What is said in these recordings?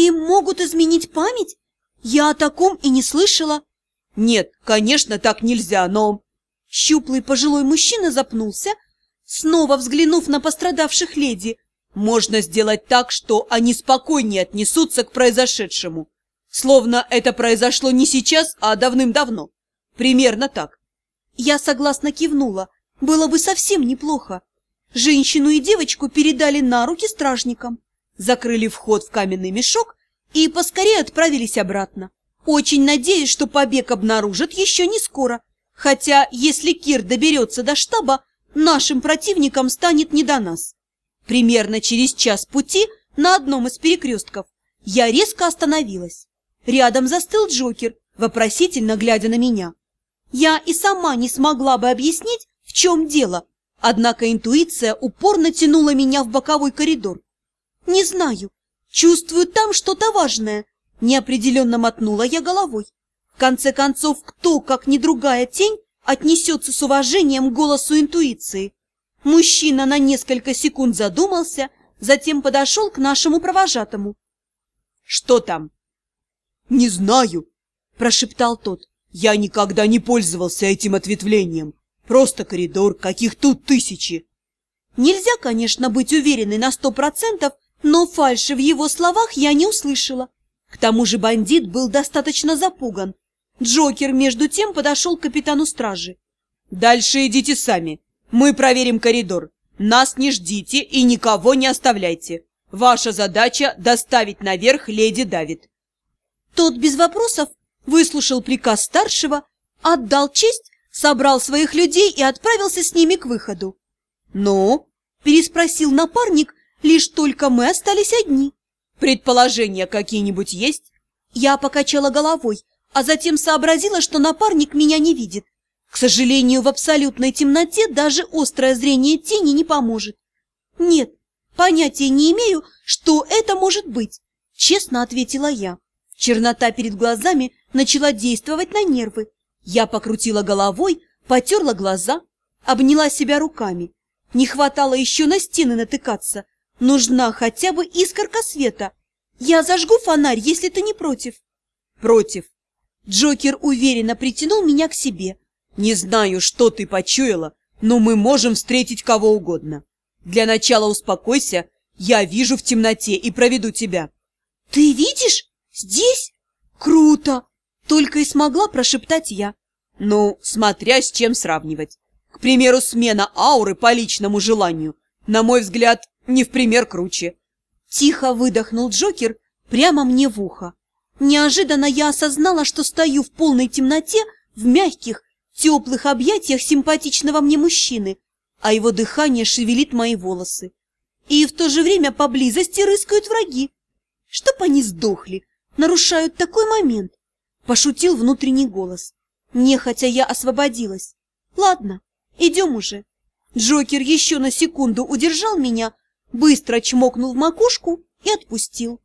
Им могут изменить память? Я о таком и не слышала. Нет, конечно, так нельзя, но... Щуплый пожилой мужчина запнулся, снова взглянув на пострадавших леди. Можно сделать так, что они спокойнее отнесутся к произошедшему. Словно это произошло не сейчас, а давным-давно. Примерно так. Я согласно кивнула. Было бы совсем неплохо. Женщину и девочку передали на руки стражникам, закрыли вход в каменный мешок и поскорее отправились обратно. Очень надеюсь, что побег обнаружат еще не скоро. Хотя, если Кир доберется до штаба, нашим противникам станет не до нас. Примерно через час пути на одном из перекрестков я резко остановилась. Рядом застыл Джокер, вопросительно глядя на меня. Я и сама не смогла бы объяснить, в чем дело, однако интуиция упорно тянула меня в боковой коридор. Не знаю, чувствую там что-то важное, неопределенно мотнула я головой. В конце концов, кто, как ни другая тень, отнесется с уважением к голосу интуиции? Мужчина на несколько секунд задумался, затем подошел к нашему провожатому. «Что там?» «Не знаю», – прошептал тот. «Я никогда не пользовался этим ответвлением. Просто коридор, каких тут тысячи». Нельзя, конечно, быть уверенной на сто процентов, но фальши в его словах я не услышала. К тому же бандит был достаточно запуган. Джокер, между тем, подошел к капитану стражи. «Дальше идите сами. Мы проверим коридор. Нас не ждите и никого не оставляйте. Ваша задача – доставить наверх леди Давид». Тот без вопросов выслушал приказ старшего, отдал честь, собрал своих людей и отправился с ними к выходу. «Ну?» – переспросил напарник, лишь только мы остались одни. «Предположения какие-нибудь есть?» Я покачала головой, а затем сообразила, что напарник меня не видит. К сожалению, в абсолютной темноте даже острое зрение тени не поможет. Нет, понятия не имею, что это может быть, честно ответила я. Чернота перед глазами начала действовать на нервы. Я покрутила головой, потерла глаза, обняла себя руками. Не хватало еще на стены натыкаться. Нужна хотя бы искорка света. Я зажгу фонарь, если ты не против. Против. Джокер уверенно притянул меня к себе. Не знаю, что ты почуяла, но мы можем встретить кого угодно. Для начала успокойся, я вижу в темноте и проведу тебя. Ты видишь? Здесь? Круто! Только и смогла прошептать я. Ну, смотря с чем сравнивать. К примеру, смена ауры по личному желанию, на мой взгляд, не в пример круче. Тихо выдохнул Джокер прямо мне в ухо. Неожиданно я осознала, что стою в полной темноте, в мягких, теплых объятиях симпатичного мне мужчины, а его дыхание шевелит мои волосы. И в то же время поблизости рыскают враги. Чтоб они сдохли, нарушают такой момент. Пошутил внутренний голос. Нехотя я освободилась. Ладно, идем уже. Джокер еще на секунду удержал меня, быстро чмокнул в макушку и отпустил.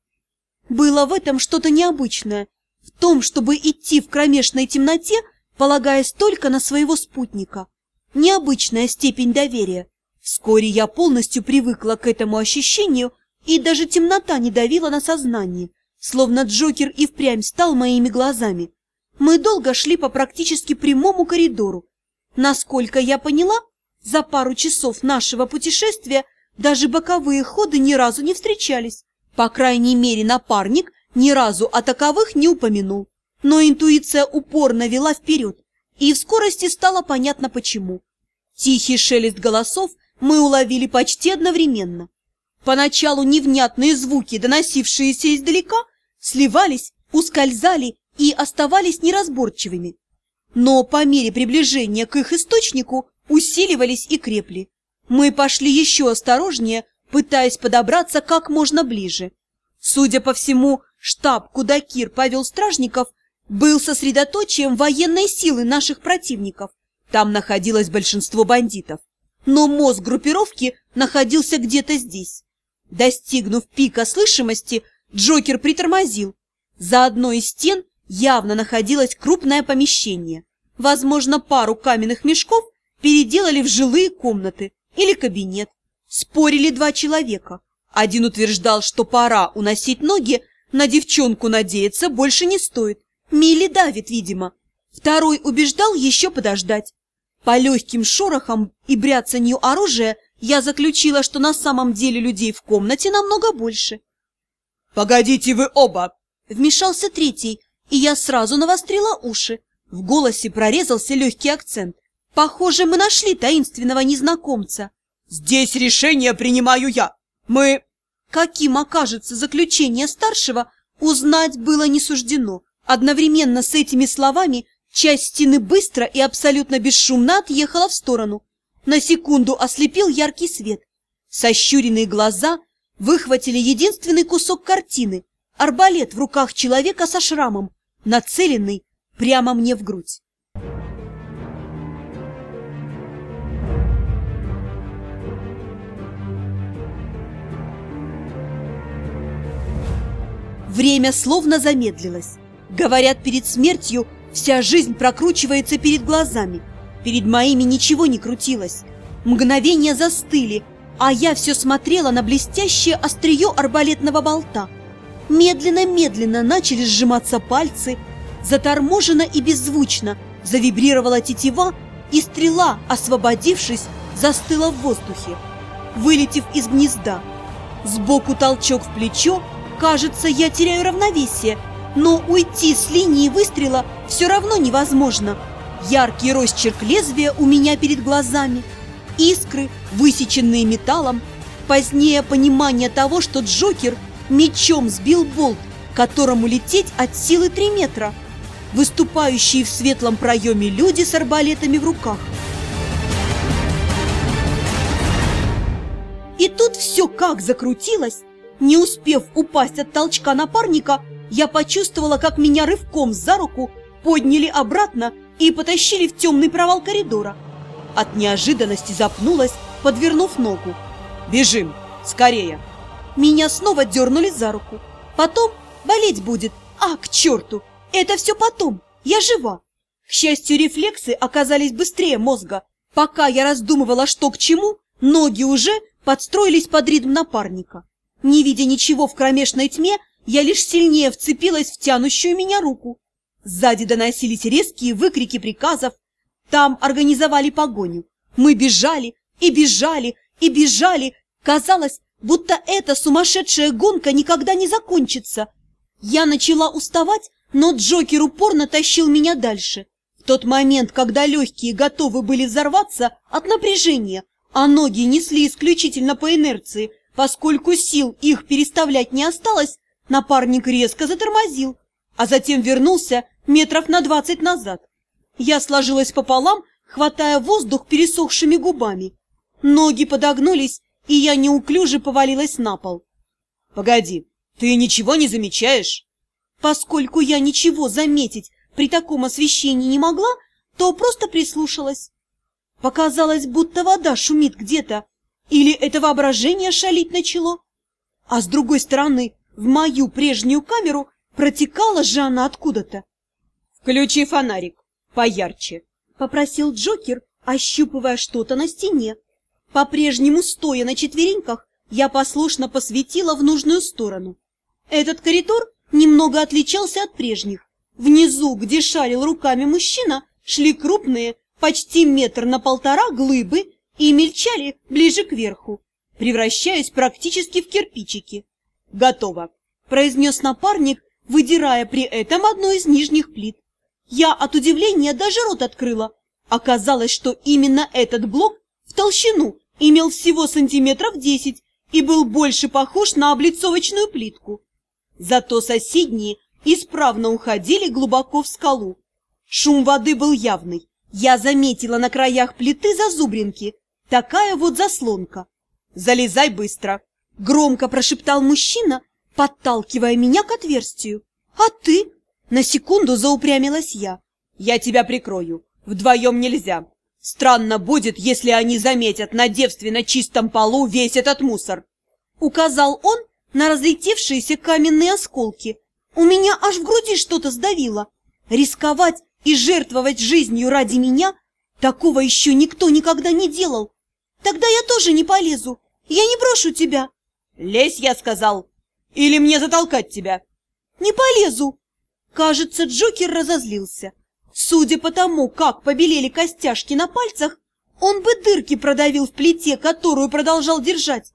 Было в этом что-то необычное, в том, чтобы идти в кромешной темноте, полагаясь только на своего спутника. Необычная степень доверия. Вскоре я полностью привыкла к этому ощущению, и даже темнота не давила на сознание, словно Джокер и впрямь стал моими глазами. Мы долго шли по практически прямому коридору. Насколько я поняла, за пару часов нашего путешествия даже боковые ходы ни разу не встречались. По крайней мере, напарник ни разу о таковых не упомянул. Но интуиция упорно вела вперед, и в скорости стало понятно почему. Тихий шелест голосов мы уловили почти одновременно. Поначалу невнятные звуки, доносившиеся издалека, сливались, ускользали и оставались неразборчивыми. Но по мере приближения к их источнику усиливались и крепли. Мы пошли еще осторожнее, пытаясь подобраться как можно ближе. Судя по всему, штаб, куда Кир повел стражников, был сосредоточием военной силы наших противников. Там находилось большинство бандитов. Но мозг группировки находился где-то здесь. Достигнув пика слышимости, Джокер притормозил. За одной из стен явно находилось крупное помещение. Возможно, пару каменных мешков переделали в жилые комнаты или кабинет. Спорили два человека. Один утверждал, что пора уносить ноги, На девчонку надеяться больше не стоит. Милли давит, видимо. Второй убеждал еще подождать. По легким шорохам и бряцанью оружия я заключила, что на самом деле людей в комнате намного больше. «Погодите вы оба!» Вмешался третий, и я сразу навострила уши. В голосе прорезался легкий акцент. Похоже, мы нашли таинственного незнакомца. «Здесь решение принимаю я! Мы...» Каким окажется заключение старшего, узнать было не суждено. Одновременно с этими словами часть стены быстро и абсолютно бесшумно отъехала в сторону. На секунду ослепил яркий свет. Сощуренные глаза выхватили единственный кусок картины – арбалет в руках человека со шрамом, нацеленный прямо мне в грудь. Время словно замедлилось. Говорят, перед смертью вся жизнь прокручивается перед глазами. Перед моими ничего не крутилось. Мгновения застыли, а я все смотрела на блестящее острие арбалетного болта. Медленно-медленно начали сжиматься пальцы, заторможенно и беззвучно завибрировала тетива, и стрела, освободившись, застыла в воздухе, вылетев из гнезда. Сбоку толчок в плечо, кажется, я теряю равновесие, но уйти с линии выстрела все равно невозможно. Яркий росчерк лезвия у меня перед глазами, искры, высеченные металлом, позднее понимание того, что Джокер мечом сбил болт, которому лететь от силы 3 метра – выступающие в светлом проеме люди с арбалетами в руках. И тут все как закрутилось. Не успев упасть от толчка напарника, я почувствовала, как меня рывком за руку подняли обратно и потащили в темный провал коридора. От неожиданности запнулась, подвернув ногу. «Бежим! Скорее!» Меня снова дернули за руку. Потом болеть будет. А, к черту! Это все потом. Я жива. К счастью, рефлексы оказались быстрее мозга. Пока я раздумывала, что к чему, ноги уже подстроились под ритм напарника. Не видя ничего в кромешной тьме, я лишь сильнее вцепилась в тянущую меня руку. Сзади доносились резкие выкрики приказов. Там организовали погоню. Мы бежали и бежали и бежали. Казалось, будто эта сумасшедшая гонка никогда не закончится. Я начала уставать но Джокер упорно тащил меня дальше. В тот момент, когда легкие готовы были взорваться от напряжения, а ноги несли исключительно по инерции, поскольку сил их переставлять не осталось, напарник резко затормозил, а затем вернулся метров на двадцать назад. Я сложилась пополам, хватая воздух пересохшими губами. Ноги подогнулись, и я неуклюже повалилась на пол. — Погоди, ты ничего не замечаешь? Поскольку я ничего заметить при таком освещении не могла, то просто прислушалась. Показалось, будто вода шумит где-то, или это воображение шалить начало. А с другой стороны, в мою прежнюю камеру протекала же она откуда-то. «Включи фонарик, поярче», — попросил Джокер, ощупывая что-то на стене. По-прежнему, стоя на четвереньках, я послушно посветила в нужную сторону. Этот коридор немного отличался от прежних. Внизу, где шарил руками мужчина, шли крупные, почти метр на полтора глыбы и мельчали ближе к верху, превращаясь практически в кирпичики. «Готово!» – произнес напарник, выдирая при этом одну из нижних плит. Я от удивления даже рот открыла. Оказалось, что именно этот блок в толщину имел всего сантиметров десять и был больше похож на облицовочную плитку. Зато соседние исправно уходили глубоко в скалу. Шум воды был явный. Я заметила на краях плиты зазубринки. Такая вот заслонка. «Залезай быстро!» — громко прошептал мужчина, подталкивая меня к отверстию. «А ты?» — на секунду заупрямилась я. «Я тебя прикрою. Вдвоем нельзя. Странно будет, если они заметят на девственно чистом полу весь этот мусор!» Указал он на разлетевшиеся каменные осколки. У меня аж в груди что-то сдавило. Рисковать и жертвовать жизнью ради меня такого еще никто никогда не делал. Тогда я тоже не полезу. Я не брошу тебя. Лезь, я сказал. Или мне затолкать тебя. Не полезу!» Кажется, Джокер разозлился. Судя по тому, как побелели костяшки на пальцах, он бы дырки продавил в плите, которую продолжал держать.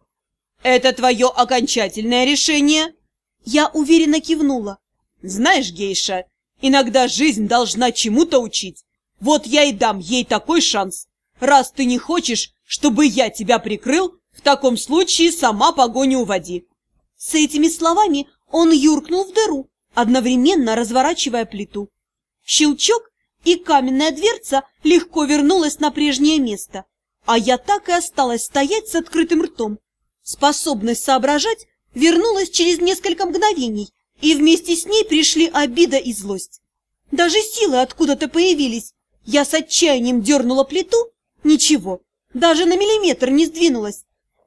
«Это твое окончательное решение?» Я уверенно кивнула. «Знаешь, Гейша, иногда жизнь должна чему-то учить. Вот я и дам ей такой шанс. Раз ты не хочешь, чтобы я тебя прикрыл, в таком случае сама погоню уводи». С этими словами он юркнул в дыру, одновременно разворачивая плиту. Щелчок, и каменная дверца легко вернулась на прежнее место, а я так и осталась стоять с открытым ртом. Способность соображать вернулась через несколько мгновений, и вместе с ней пришли обида и злость. Даже силы откуда-то появились. Я с отчаянием дернула плиту. Ничего, даже на миллиметр не сдвинулась.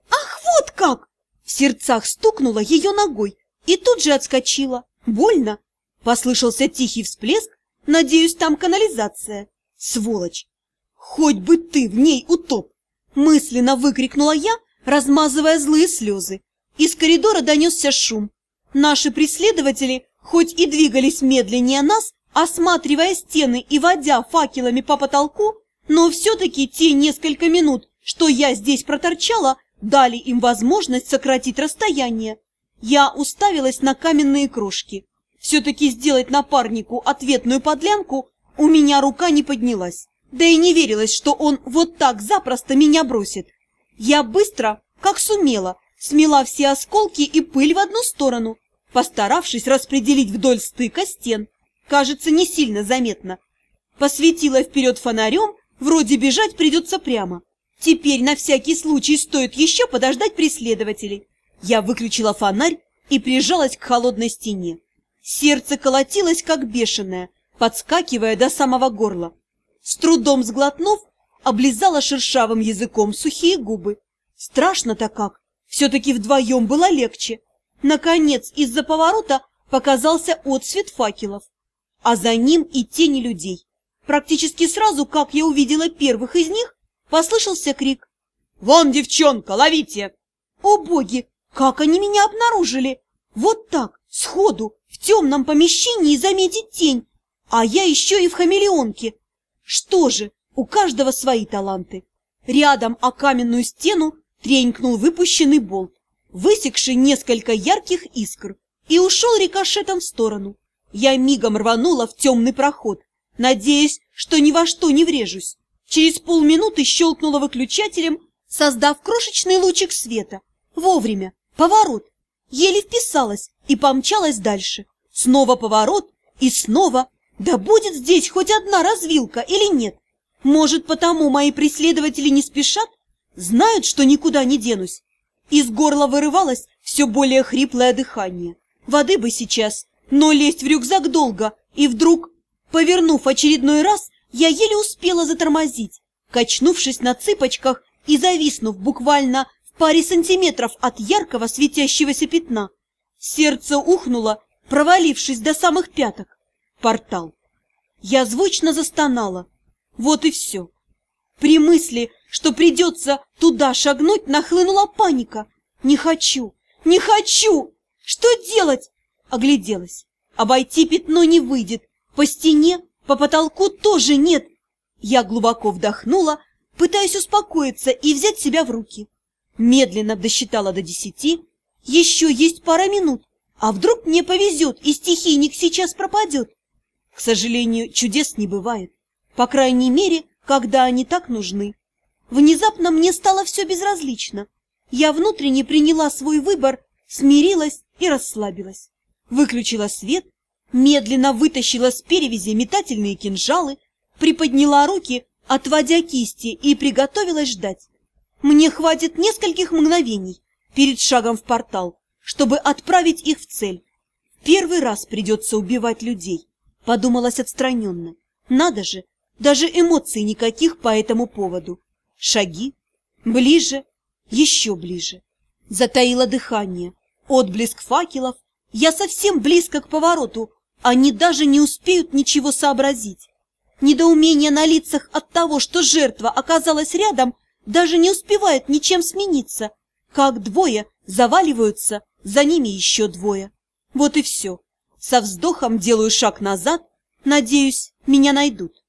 Ах, вот как! В сердцах стукнула ее ногой и тут же отскочила. Больно. Послышался тихий всплеск. Надеюсь, там канализация. Сволочь! Хоть бы ты в ней утоп! Мысленно выкрикнула я, размазывая злые слезы. Из коридора донесся шум. Наши преследователи, хоть и двигались медленнее нас, осматривая стены и водя факелами по потолку, но все-таки те несколько минут, что я здесь проторчала, дали им возможность сократить расстояние. Я уставилась на каменные крошки. Все-таки сделать напарнику ответную подлянку у меня рука не поднялась. Да и не верилось, что он вот так запросто меня бросит. Я быстро, как сумела, смела все осколки и пыль в одну сторону, постаравшись распределить вдоль стыка стен. Кажется, не сильно заметно. Посветила вперед фонарем, вроде бежать придется прямо. Теперь на всякий случай стоит еще подождать преследователей. Я выключила фонарь и прижалась к холодной стене. Сердце колотилось, как бешеное, подскакивая до самого горла. С трудом сглотнув, облизала шершавым языком сухие губы. Страшно-то как! Все-таки вдвоем было легче. Наконец, из-за поворота показался отсвет факелов, а за ним и тени людей. Практически сразу, как я увидела первых из них, послышался крик. «Вон девчонка, ловите!» О боги, как они меня обнаружили! Вот так, сходу, в темном помещении заметить тень, а я еще и в хамелеонке. Что же, у каждого свои таланты. Рядом о каменную стену тренькнул выпущенный болт, высекший несколько ярких искр, и ушел рикошетом в сторону. Я мигом рванула в темный проход, надеясь, что ни во что не врежусь. Через полминуты щелкнула выключателем, создав крошечный лучик света. Вовремя, поворот. Еле вписалась и помчалась дальше. Снова поворот и снова. Да будет здесь хоть одна развилка или нет? Может, потому мои преследователи не спешат? Знают, что никуда не денусь. Из горла вырывалось все более хриплое дыхание. Воды бы сейчас, но лезть в рюкзак долго, и вдруг, повернув очередной раз, я еле успела затормозить, качнувшись на цыпочках и зависнув буквально в паре сантиметров от яркого светящегося пятна. Сердце ухнуло, провалившись до самых пяток. Портал. Я звучно застонала. Вот и все. При мысли, что придется туда шагнуть, нахлынула паника. Не хочу, не хочу! Что делать? Огляделась. Обойти пятно не выйдет. По стене, по потолку тоже нет. Я глубоко вдохнула, пытаясь успокоиться и взять себя в руки. Медленно досчитала до десяти. Еще есть пара минут. А вдруг мне повезет, и стихийник сейчас пропадет? К сожалению, чудес не бывает. По крайней мере, когда они так нужны. Внезапно мне стало все безразлично. Я внутренне приняла свой выбор, смирилась и расслабилась. Выключила свет, медленно вытащила с перевязи метательные кинжалы, приподняла руки, отводя кисти, и приготовилась ждать. Мне хватит нескольких мгновений перед шагом в портал, чтобы отправить их в цель. Первый раз придется убивать людей, подумалось отстраненно. Надо же, даже эмоций никаких по этому поводу. Шаги. Ближе, еще ближе. Затаило дыхание. Отблеск факелов. Я совсем близко к повороту. Они даже не успеют ничего сообразить. Недоумение на лицах от того, что жертва оказалась рядом, даже не успевает ничем смениться. Как двое заваливаются, за ними еще двое. Вот и все. Со вздохом делаю шаг назад, надеюсь, меня найдут.